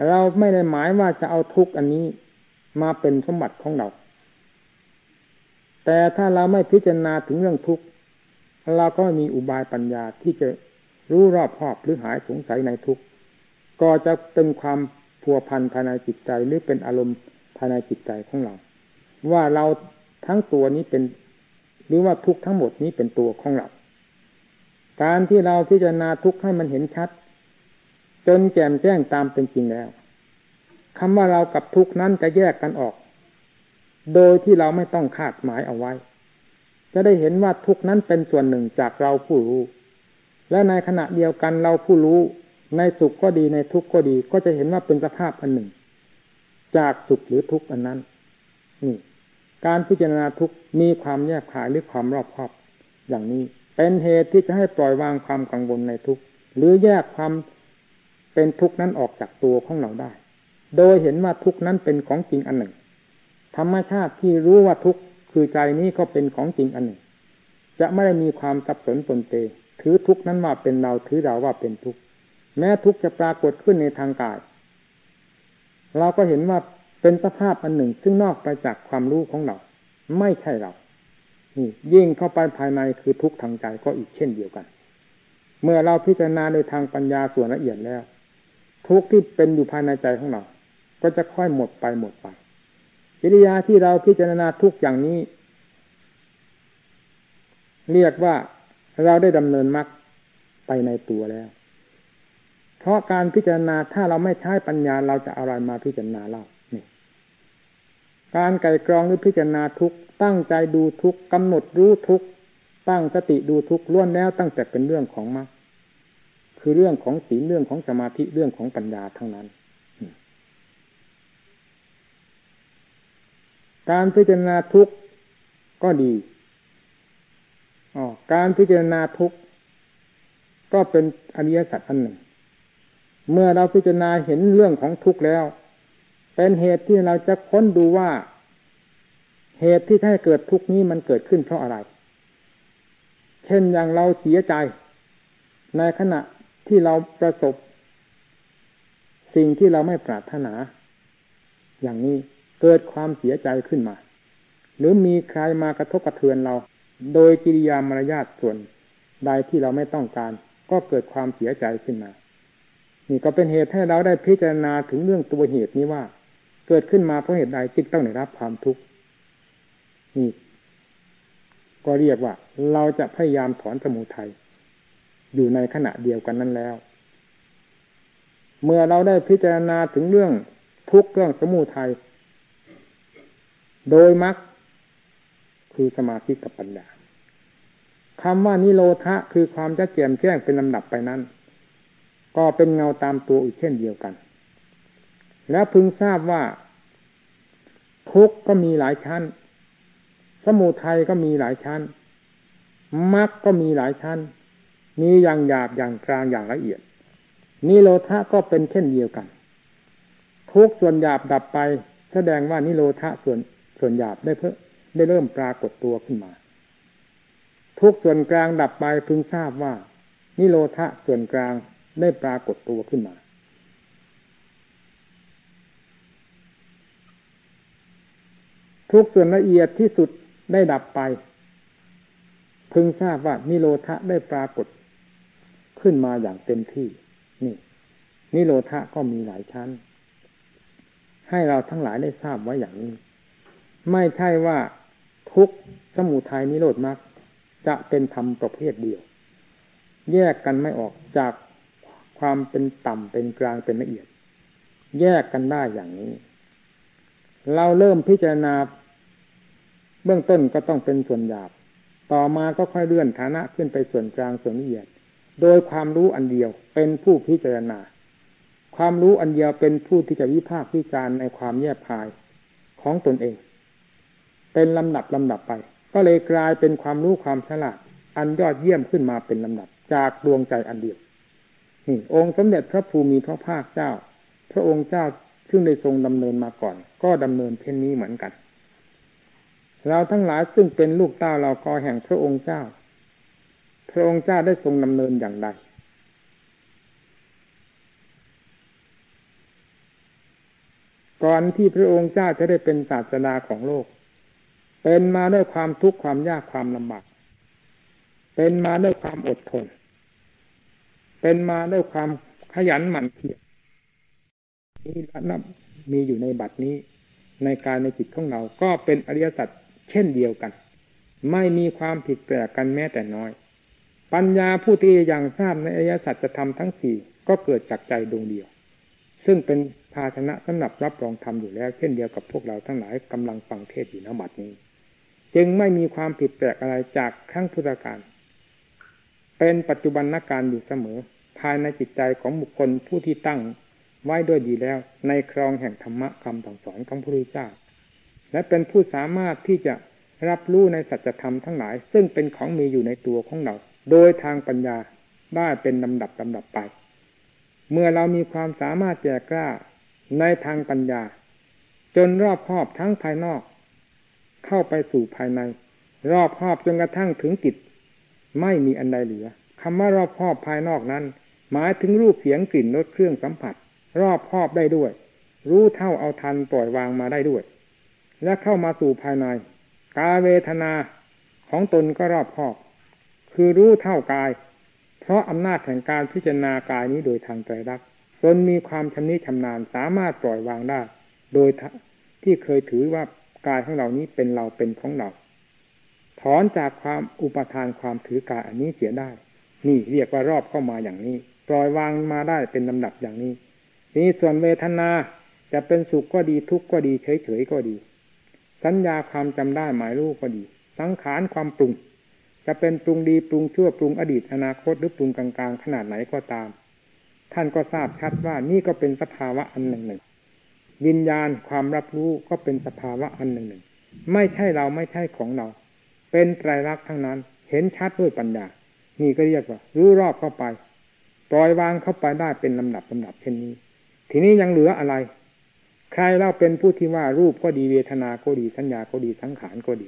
เราไม่ได้หมายว่าจะเอาทุกข์อันนี้มาเป็นสมบัติของเรา แต่ถ้าเราไม่พิจารณาถึงเรื่องทุกข์เราก็มีอุบายปัญญาที่จะ รู้รอบคอบหรือหายสงสัยในทุกก็จะเป็นความพัวพันภายในจิตใจหรือเป็นอารมณ์ภายในจิตใจของเรา ว่าเราทั้งตัวนี้เป็น หรือว่าทุกทั้งหมดนี้เป็นตัวของเรา การที่เราพิจารณาทุกข์ให้มันเห็นชัด จนแจ่มแจ้งตามเป็นจริงแล้วคำว่าเรากับทุกนั้นจะแยกกันออก โดยที่เราไม่ต้องคาดหมายเอาไว้ จะได้เห็นว่าทุกนั้นเป็นส่วนหนึ่งจากเราผู้รู้ และในขณะเดียวกันเราผู้รู้ในสุขก็ดีในทุกข์ก็ดี ก็จะเห็นว่าเป็นสภาพอันหนึ่ง จากสุขหรือทุกข์อันนั้นนี่การพิจารณาทุกข์มีความแยกขายหรือความรอบคอบอย่างนี้ เป็นเหตุที่จะให้ปล่อยวางความกังวลในทุกข์หรือแยกความเป็นทุกข์นั้นออกจากตัวของเราได้ โดยเห็นว่าทุกข์นั้นเป็นของจริงอันหนึ่ง ธรรมชาติที่รู้ว่าทุกข์คือใจนี้ก็เป็นของจริงอันหนึ่ง จะไม่ได้มีความสับสนปนเป ถือทุกนั้นว่าเป็นเราถือเราว่าเป็นทุกแม้ทุกจะปรากฏขึ้นในทางกาย เราก็เห็นว่าเป็นสภาพอันหนึ่งซึ่งนอกไปจากความรู้ของเรา ไม่ใช่เรายิ่งเข้าไปภายในคือทุกทางใจก็อีกเช่นเดียวกัน เมื่อเราพิจารณาโดยทางปัญญาส่วนละเอียดแล้ว ทุกที่เป็นอยู่ภายในใจของเรา ก็จะค่อยหมดไปหมดไปกิริยาที่เราพิจารณาทุกอย่างนี้ เรียกว่า เราได้ดำเนินมรรคไปในตัวแล้ว เพราะการพิจารณาถ้าเราไม่ใช้ปัญญาเราจะอะไรมาพิจารณาเล่านี่การไก่กรองหรือพิจารณาทุกตั้งใจดูทุกกำหนดรู้ทุกตั้งสติดูทุกล้วนแล้วตั้งแต่เป็นเรื่องของมรรคคือเรื่องของศีลเรื่องของสมาธิเรื่องของปัญญาทั้งนั้น การพิจารณาทุกก็ดี การพิจารณาทุกก็เป็นอริยสัจอันหนึ่ง เมื่อเราพิจารณาเห็นเรื่องของทุกแล้ว เป็นเหตุที่เราจะค้นดูว่า เหตุที่ให้เกิดทุกนี้มันเกิดขึ้นเพราะอะไร เช่นอย่างเราเสียใจ ในขณะที่เราประสบ สิ่งที่เราไม่ปรารถนา อย่างนี้เกิดความเสียใจขึ้นมา หรือมีใครมากระทบกระเทือนเรา โดยกิริยามารยาทส่วนใดที่เราไม่ต้องการ ก็เกิดความเสียใจขึ้นมา นี่ก็เป็นเหตุให้เราได้พิจารณาถึงเรื่องตัวเหตุนี้ว่า เกิดขึ้นมาเพราะเหตุใดจึงต้องได้รับความทุกข์นี่ก็เรียกว่า เราจะพยายามถอนสมุทัยอยู่ในขณะเดียวกันนั้นแล้ว เมื่อเราได้พิจารณาถึงเรื่องทุกข์เรื่องสมุทัยโดยมัก คือสมาธิกับปัญญาคำว่านิโรธะคือความจะแจ่มแจ้งเป็นลำดับไปนั้น ก็เป็นเงาตามตัวอีกเช่นเดียวกัน แล้วพึงทราบว่า ทุกก็มีหลายชั้น สมุทัยก็มีหลายชั้นมรรคก็มีหลายชั้น มีอย่างหยาบอย่างกลางอย่างละเอียดนิโรธาก็เป็นเช่นเดียวกัน ทุกส่วนหยาบดับไป แสดงว่านิโรธะส่วนส่วนหยาบได้เพิ่ม ได้เริ่มปรากฏตัวขึ้นมา ทุกส่วนกลางดับไปพึงทราบว่า นิโรธะส่วนกลางได้ปรากฏตัวขึ้นมา ทุกส่วนละเอียดที่สุดได้ดับไป พึงทราบว่านิโรธะได้ปรากฏขึ้นมาอย่างเต็มที่นี่ นิโรธะก็มีหลายชั้น ให้เราทั้งหลายได้ทราบไว้อย่างนี้ ไม่ใช่ว่า ทุกสมุทัยนิโรธมรรคจะเป็นธรรมประเภทเดียว แยกกันไม่ออกจากความเป็นต่ำเป็นกลางเป็นละเอียด แยกกันได้อย่างนี้ เราเริ่มพิจารณา เบื้องต้นก็ต้องเป็นส่วนหยาบ ต่อมาก็ค่อยเลื่อนฐานะขึ้นไปส่วนกลางส่วนละเอียด โดยความรู้อันเดียวเป็นผู้พิจารณา ความรู้อันเดียวเป็นผู้ที่จะวิพากษ์วิจารณ์ในความแยบคายของตนเอง เป็นลำดับลำดับไป ก็เลยกลายเป็นความรู้ความฉลาด อันยอดเยี่ยมขึ้นมาเป็นลำดับ จากดวงใจอันเดียวนี่องค์สมเด็จพระภูมิพระภาคเจ้า พระองค์เจ้าซึ่งได้ทรงดำเนินมาก่อน ก็ดำเนินเช่นนี้เหมือนกัน เราทั้งหลายซึ่งเป็นลูกเต้าเรากอแห่งพระองค์เจ้า พระองค์เจ้าได้ทรงดำเนินอย่างใดก่อนที่พระองค์เจ้าจะได้เป็นศาสดาของโลก เป็นมาด้วยความทุกข์ความยากความลำบาก เป็นมาด้วยความอดทน เป็นมาด้วยความขยันหมั่นเพียรนี่นับมีอยู่ในบัดนี้ ในการในจิตของเรา ก็เป็นอริยสัจเช่นเดียวกัน ไม่มีความผิดแปลกกันแม้แต่น้อย ปัญญาผู้ที่อย่างทราบในอริยสัจจะทำทั้งสี่ก็เกิดจากใจดวงเดียว ซึ่งเป็นภาชนะสำหรับรับรองธรรมอยู่แล้ว เช่นเดียวกับพวกเราทั้งหลายกำลังฟังเทศอยู่ณบัดนี้ จึงไม่มีความผิดแปลกอะไรจากครั้งพุทธกาลเป็นปัจจุบันนักการอยู่เสมอ ภายในจิตใจของบุคคลผู้ที่ตั้งไว้ด้วยดีแล้ว ในครองแห่งธรรมะคำสั่งสอนของพระพุทธเจ้า และเป็นผู้สามารถที่จะรับรู้ในสัจธรรมทั้งหลาย ซึ่งเป็นของมีอยู่ในตัวของเรา โดยทางปัญญาได้เป็นลำดับลำดับไป เมื่อเรามีความสามารถแจกกล้าในทางปัญญา จนรอบครอบทั้งภายนอก เข้าไปสู่ภายใน รอบครอบจนกระทั่งถึงจิต ไม่มีอันใดเหลือคำว่ารอบครอบภายนอกนั้น หมายถึงรูปเสียงกลิ่นรสเครื่องสัมผัส รอบครอบได้ด้วย รู้เท่าเอาทันปล่อยวางมาได้ด้วย และเข้ามาสู่ภายใน กาเวทนาของตนก็รอบครอบ คือรู้เท่ากาย เพราะอำนาจแห่งการพิจารณากายนี้โดยทางใจรักตนมีความชำนิชำนาญสามารถปล่อยวางได้ โดยที่เคยถือว่า กายของเรานี้เป็นเราเป็นของเรา ถอนจากความอุปทานความถือกายอันนี้เสียได้ นี่เรียกว่ารอบเข้ามาอย่างนี้ ปล่อยวางมาได้เป็นลำดับอย่างนี้ นี่ส่วนเวทนาจะเป็นสุขก็ดีทุกข์ก็ดีเฉยๆก็ดี สัญญาความจำได้หมายรู้ก็ดี สังขารความปรุง จะเป็นปรุงดีปรุงชั่วปรุงอดีตอนาคตหรือปรุงกลางๆ ขนาดไหนก็ตาม ท่านก็ทราบชัดว่านี่ก็เป็นสภาวะอันหนึ่งหนึ่ง วิญญาณความรับรู้ก็เป็นสภาวะอันหนึ่งหนึ่ง ไม่ใช่เราไม่ใช่ของเรา เป็นไตรลักษณ์ทั้งนั้น เห็นชัดด้วยปัญญา นี่ก็เรียกว่า รู้รอบเข้าไป ปล่อยวางเข้าไปได้เป็นลำดับลำดับเช่นนี้ ทีนี้ยังเหลืออะไร ใครเล่าเป็นผู้ที่ว่ารูปก็ดีเวทนาก็ดีสัญญาก็ดีสังขารก็ดี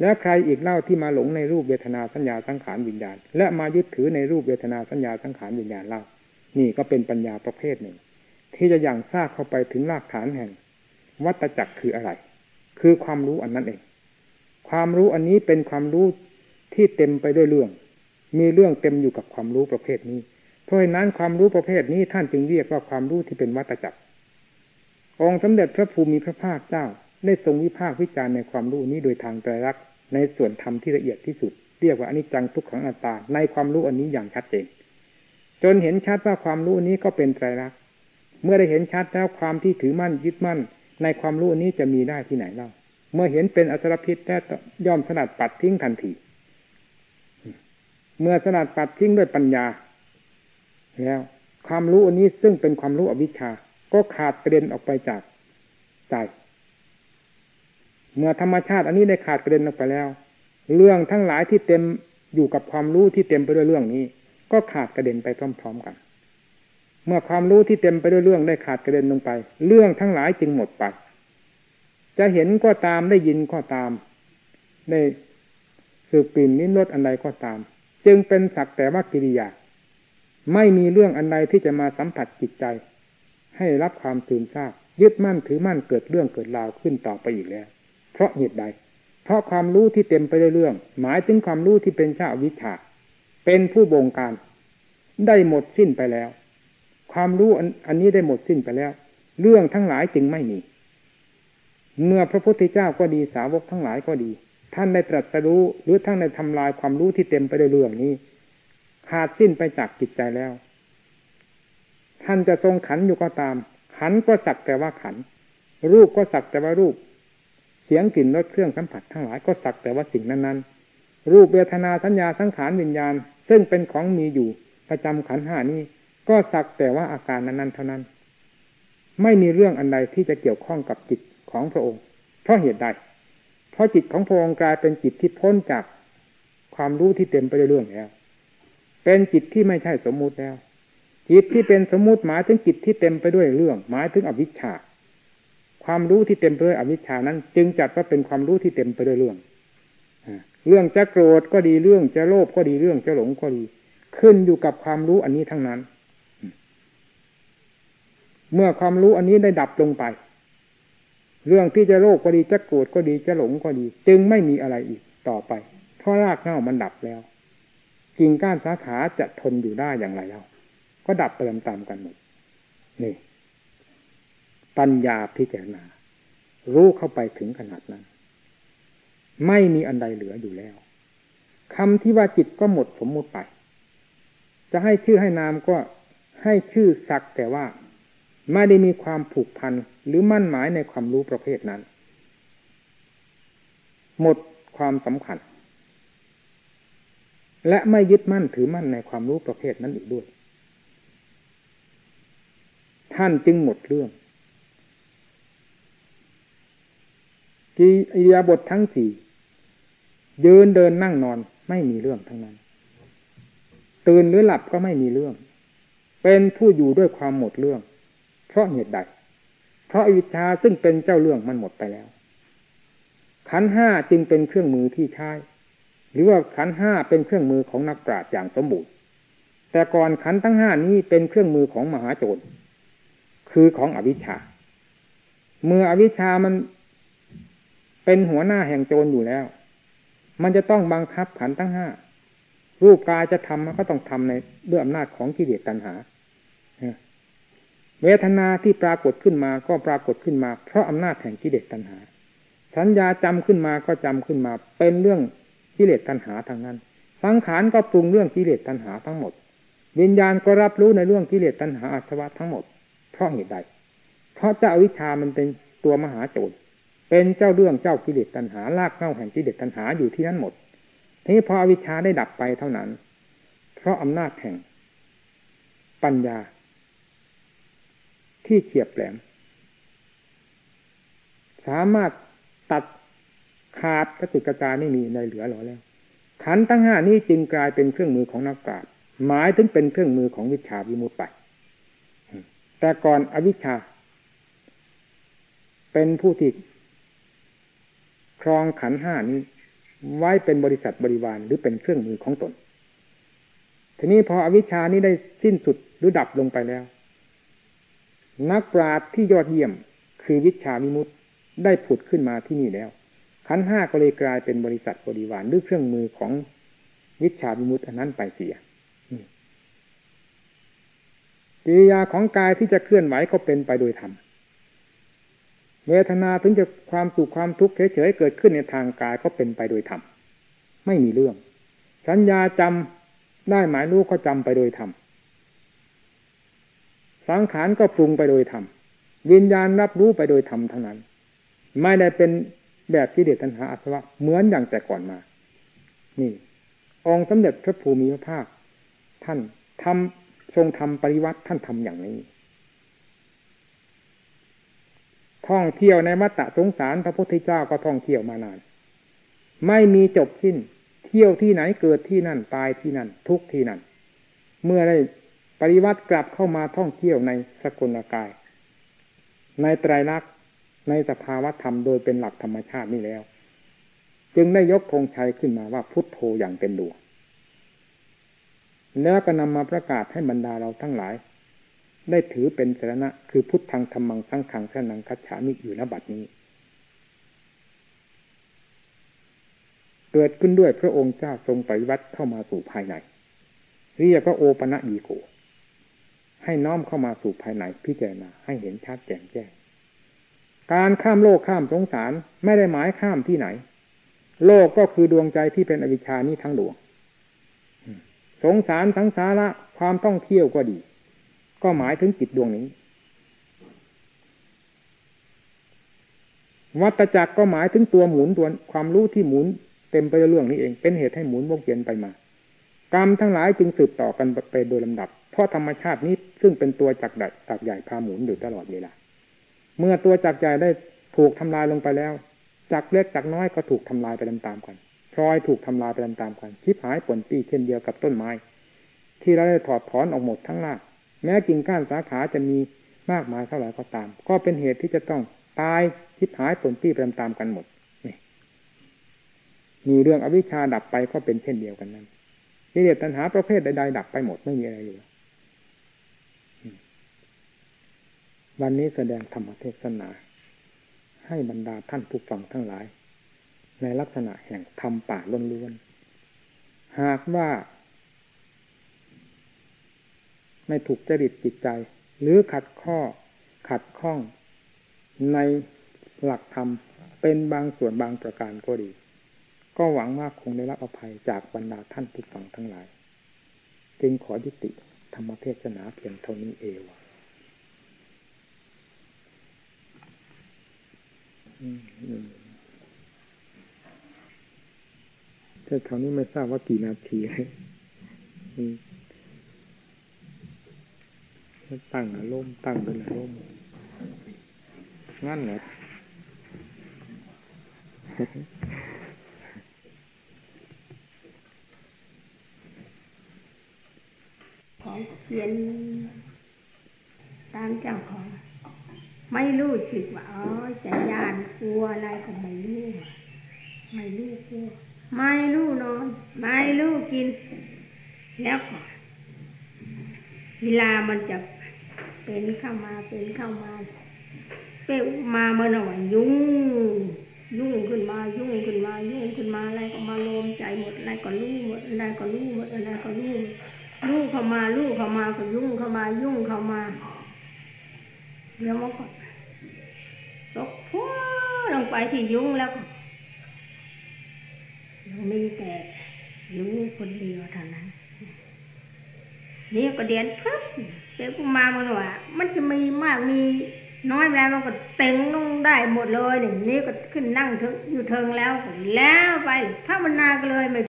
แล้วใครอีกเล่าที่มาหลงในรูปเวทนาสัญญาสังขารวิญญาณ และมายึดถือในรูปเวทนาสัญญาสังขารวิญญาณเล่า นี่ก็เป็นปัญญาประเภทหนึ่ง ที่จะอย่างทราบเข้าไปถึงรากฐานแห่ง วัตจักรคืออะไร คือความรู้อันนั้นเอง ความรู้อันนี้เป็นความรู้ที่เต็มไปด้วยเรื่อง มีเรื่องเต็มอยู่กับความรู้ประเภทนี้ เพราะฉะนั้นความรู้ประเภทนี้ท่านจึงเรียกว่าความรู้ที่เป็นวัตจักร องค์สมเด็จพระภูมิพระภาคเจ้าได้ทรงวิพากษ์วิจารณ์ในความรู้นี้โดยทางไตรลักษณ์ในส่วนธรรมที่ละเอียดที่สุด เรียกว่าอนิจจังทุกขังอัตตาในความรู้อันนี้อย่างชัดเจนจนเห็นชัดว่าความรู้นี้ก็เป็นไตรลักษณ์ เมื่อได้เห็นชัดแล้วความที่ถือมั่นยึดมั่น ในความรู้อันนี้จะมีได้ที่ไหนเล่า เมื่อเห็นเป็นอสรพิษแล้วย่อมสนัดปัดทิ้งทันที เมื่อสนัดปัดทิ้งด้วยปัญญา แล้ว ความรู้อันนี้ซึ่งเป็นความรู้อวิชชา ก็ขาดกระเด็นออกไปจากใจเมื่อธรรมชาติอันนี้ได้ขาดกระเด็นออกไปแล้ว เรื่องทั้งหลายที่เต็มอยู่กับความรู้ที่เต็มไปด้วยเรื่องนี้ ก็ขาดกระเด็นไปพร้อม ๆ กัน เมื่อความรู้ที่เต็มไปด้วยเรื่องได้ขาดกระเด็นลงไป เรื่องทั้งหลายจึงหมดไป จะเห็นก็ตามได้ยินก็ตามได้สืบกลิ่นนิ้นรสอะไรก็ตาม จึงเป็นสักแต่ว่ากิริยา ไม่มีเรื่องอันใดที่จะมาสัมผัสจิตใจ ให้รับความตื่นทราบยึดมั่นถือมั่นเกิดเรื่องเกิดราวขึ้นต่อไปอีกแล้ว เพราะเหตุใด เพราะความรู้ที่เต็มไปด้วยเรื่อง หมายถึงความรู้ที่เป็นชาวิชาเป็นผู้บงการ ได้หมดสิ้นไปแล้ว ความรู้อันนี้ได้หมดสิ้นไปแล้ว เรื่องทั้งหลายจึงไม่มี เมื่อพระพุทธเจ้าก็ดีสาวกทั้งหลายก็ดี ท่านได้ตรัสรู้หรือท่านได้ทำลายความรู้ที่เต็มไปด้วยเรื่องนี้ ขาดสิ้นไปจากจิตใจแล้ว ท่านจะทรงขันอยู่ก็ตาม ขันก็สักแต่ว่าขัน รูปก็สักแต่ว่ารูป เสียงกลิ่นรสเครื่องสัมผัสทั้งหลายก็สักแต่ว่าสิ่งนั้นๆ รูปเวทนาสัญญาสังขารวิญญาณ ซึ่งเป็นของมีอยู่ประจำขันห้านี้ ก็สักแต่ว่าอาการนั้นๆเท่านั้น ไม่มีเรื่องอันใดที่จะเกี่ยวข้องกับจิตของพระองค์ เพราะเหตุใด เพราะจิตของพระองค์กลายเป็นจิตที่พ้นจากความรู้ที่เต็มไปด้วยเรื่องแล้ว เป็นจิตที่ไม่ใช่สมมุติแล้ว จิตที่เป็นสมมุติหมายถึงจิตที่เต็มไปด้วยเรื่อง หมายถึงอวิชชา ความรู้ที่เต็มไปด้วยอวิชชานั้น จึงจัดว่าเป็นความรู้ที่เต็มไปด้วยเรื่อง เรื่องจะโกรธก็ดีเรื่องจะโลภก็ดีเรื่องจะหลงก็ดี ขึ้นอยู่กับความรู้อันนี้ทั้งนั้น เมื่อความรู้อันนี้ได้ดับลงไป เรื่องที่จะโลภก็ดีจะโกรธก็ดีจะหลงก็ดี จึงไม่มีอะไรอีกต่อไป เพราะรากเหง้ามันดับแล้วกิ่งก้านสาขาจะทนอยู่ได้อย่างไรแล้วก็ดับไปตามกันหมดนี่ปัญญาพิจารณา รู้เข้าไปถึงขนาดนั้น ไม่มีอันใดเหลืออยู่แล้วคำที่ว่าจิตก็หมดสมมุติไป จะให้ชื่อให้นามก็ให้ชื่อสักแต่ว่า ไม่ได้มีความผูกพันหรือมั่นหมายในความรู้ประเภทนั้น หมดความสำคัญ และไม่ยึดมั่นถือมั่นในความรู้ประเภทนั้นอีกด้วย ท่านจึงหมดเรื่องกิริยาบททั้งสี่ยืนเดินนั่งนอนไม่มีเรื่องทั้งนั้น ตื่นหรือหลับก็ไม่มีเรื่อง เป็นผู้อยู่ด้วยความหมดเรื่อง เพราะเหตุใด เพราะอวิชชาซึ่งเป็นเจ้าเรื่องมันหมดไปแล้ว ขันห้าจึงเป็นเครื่องมือที่ใช้ หรือว่าขันห้าเป็นเครื่องมือของนักปราชญ์อย่างสมบูรณ์ แต่ก่อนขันทั้งห้านี้เป็นเครื่องมือของมหาโจร คือของอวิชชา เมื่ออวิชชามันเป็นหัวหน้าแห่งโจรอยู่แล้ว มันจะต้องบังคับขันทั้งห้ารูปกายจะทำมันก็ต้องทำในด้วยอำนาจของกิเลสตัณหา เวทนาที่ปรากฏขึ้นมาก็ปรากฏขึ้นมา เพราะอำนาจแห่งกิเลสตัณหา สัญญาจำขึ้นมาก็จำขึ้นมา เป็นเรื่องกิเลสตัณหาทางนั้น สังขารก็ปรุงเรื่องกิเลสตัณหาทั้งหมด วิญญาณก็รับรู้ในเรื่องกิเลสตัณหาอาสวะทั้งหมด เพราะเหตุใด เพราะเจ้าวิชามันเป็นตัวมหาโจรเป็นเจ้าเรื่องเจ้ากิเลสตัณหาลากเง้าแห่งกิเลสตัณหาอยู่ที่นั้นหมดทีนี้พอวิชาได้ดับไปเท่านั้น เพราะอำนาจแห่ง ปัญญา ที่เฉียบแหลม สามารถตัดขาดกระจุกกระจายไม่มีในเหลือหรอแล้ว ขันตั้งห้านี้จึงกลายเป็นเครื่องมือของนักปราชญ์หมายถึงเป็นเครื่องมือของวิชาวิมุตติไป แต่ก่อนอวิชชา เป็นผู้ที่ครองขันห้านี้ ไว้เป็นบริษัทบริวารหรือเป็นเครื่องมือของตน ทีนี้พออวิชชานี้ได้สิ้นสุดหรือดับลงไปแล้ว นักปราชญ์ที่ยอดเยี่ยมคือวิชามิมุตได้ผุดขึ้นมาที่นี่แล้ว ขันห้าก็เลยกลายเป็นบริษัทบริวารหรือเครื่องมือของวิชามิมุตอันนั้นไปเสียกิริยาของกายที่จะเคลื่อนไหวก็เป็นไปโดยธรรมเวทนาถึงจะความสุขความทุกข์เฉยๆเกิดขึ้นในทางกายก็เป็นไปโดยธรรมไม่มีเรื่อง สัญญาจำได้หมายรู้ก็จำไปโดยธรรม สังขารก็ปรุงไปโดยธรรมวิญญาณรับรู้ไปโดยธรรมเทั้งนั้น ไม่ได้เป็นแบบที่เดชตัณหาอัศวะเหมือนอย่างแต่ก่อนมา นี่ องค์สมเด็จพระภูมิพระภาค ท่านทำทรงทำปริวัติท่านทำอย่างนี้ ท่องเที่ยวในมัตตะสงสารพระพุทธเจ้าก็ท่องเที่ยวมานาน ไม่มีจบสิ้น เที่ยวที่ไหนเกิดที่นั่นตายที่นั่น ทุกที่นั่น เมื่อได้ ปริวัติกลับเข้ามาท่องเที่ยวในสกุลกาย ในไตรลักษณ์ในสภาวะธรรมโดยเป็นหลักธรรมชาตินี่แล้ว จึงได้ยกธงชัยขึ้นมาว่าพุทโธอย่างเต็มดวงแล้วก็นำมาประกาศให้บรรดาเราทั้งหลาย ได้ถือเป็นสาระคือพุทธังธรรมังสังขังสนังคัจฉามิอยู่ณบัดนี้ เกิดขึ้นด้วยพระองค์เจ้าทรงปฏิวัติเข้ามาสู่ภายในเรียกว่าโอปะยีโก ให้น้อมเข้ามาสู่ภายในพิจารณาให้เห็นชัดแจ่มแจ้ง การข้ามโลกข้ามสงสารไม่ได้หมายข้ามที่ไหน โลกก็คือดวงใจที่เป็นอวิชานี้ทั้งดวง สงสารทั้งสาระความต้องเที่ยวก็ดี ก็หมายถึงจิตดวงนี้ วัตจักรก็หมายถึงตัวหมุนตัวความรู้ที่หมุนเต็มไปด้วยเรื่องนี้เอง เป็นเหตุให้หมุนวงเวียนไปมา กรรมทั้งหลายจึงสืบต่อกันไปโดยลำดับ เพราะธรรมชาตินี้ซึ่งเป็นตัวจักรจักใหญ่พาหมุนอยู่ตลอดเวลาเมื่อตัวจักใหญ่ได้ถูกทำลายลงไปแล้วจักเล็กจักน้อยก็ถูกทำลายไปตามๆกันพลอยถูกทำลายไปตามๆกันชิบหายผลปีเช่นเดียวกับต้นไม้ ที่เราได้ถอดถอนออกหมดทั้งรากแม้กิ่งก้านสาขาจะมีมากมายเท่าไหร่ก็ตาม ก็เป็นเหตุที่จะต้องตายชิบหายผลปีไปตามๆกันหมดมีเรื่องอวิชชาดับไปก็เป็นเช่นเดียวกันนั้น กิเลสตัณหาประเภทใดๆดับไปหมดไม่มีอะไรอยู่วันนี้แสดงธรรมเทศนา ให้บรรดาท่านผู้ฟังทั้งหลาย ในลักษณะแห่งธรรมป่าล้วนๆหากว่า ไม่ถูกจริตจิตใจ หรือขัดข้อขัดข้องในหลักธรรมเป็นบางส่วนบางประการก็ดี ก็หวังว่าคงได้รับอภัยจากบรรดาท่านผู้ฟังทั้งหลาย จึงขอยุติธรรมเทศนาเพียงเท่านี้เอวแต่เท่านี้ไม่ทราบว่ากี่นาทีตั้งอารมณ์ตั้งเป็นอารมณ์งั้นเหรอของเขียนตามเจ้าของ ไม่รู้สึกว่าอ๋อจะยานกลัวอะไรก็ไม่รู้ ไม่รู้กลัวไม่รู้นอน ไม่รู้กิน แล้วก็เวลามันจะเป็นเข้ามา เป้ามาเป็นมาเมื่อหน่อยยุ่ง ยุ่งขึ้นมายุ่งขึ้นมา ยุ่งขึ้นมาอะไรก็มาโลมใจหมดอะไรก็รู้หมดอะไรก็รู้หมดอะไรก็รู้ลูกเข้ามาลูกเข้ามาก็ยุ่งเข้ามายุ่งเข้ามาเดี๋ยวมันก็ตกพัวลงไปที่ยุ่งแล้วก็มีแต่ยุ่งคนเดียวเท่านั้นนี่ก็เดียนปึ๊บ ดี๋ยวมามันว่ามันจะมีมากมีน้อยแล้วมันก็เต็งลงได้หมดเลยนี่นี่ก็ขึ้นนั่งอยู่เทิงแล้วแล้วไปพระมนาก็เลยไม่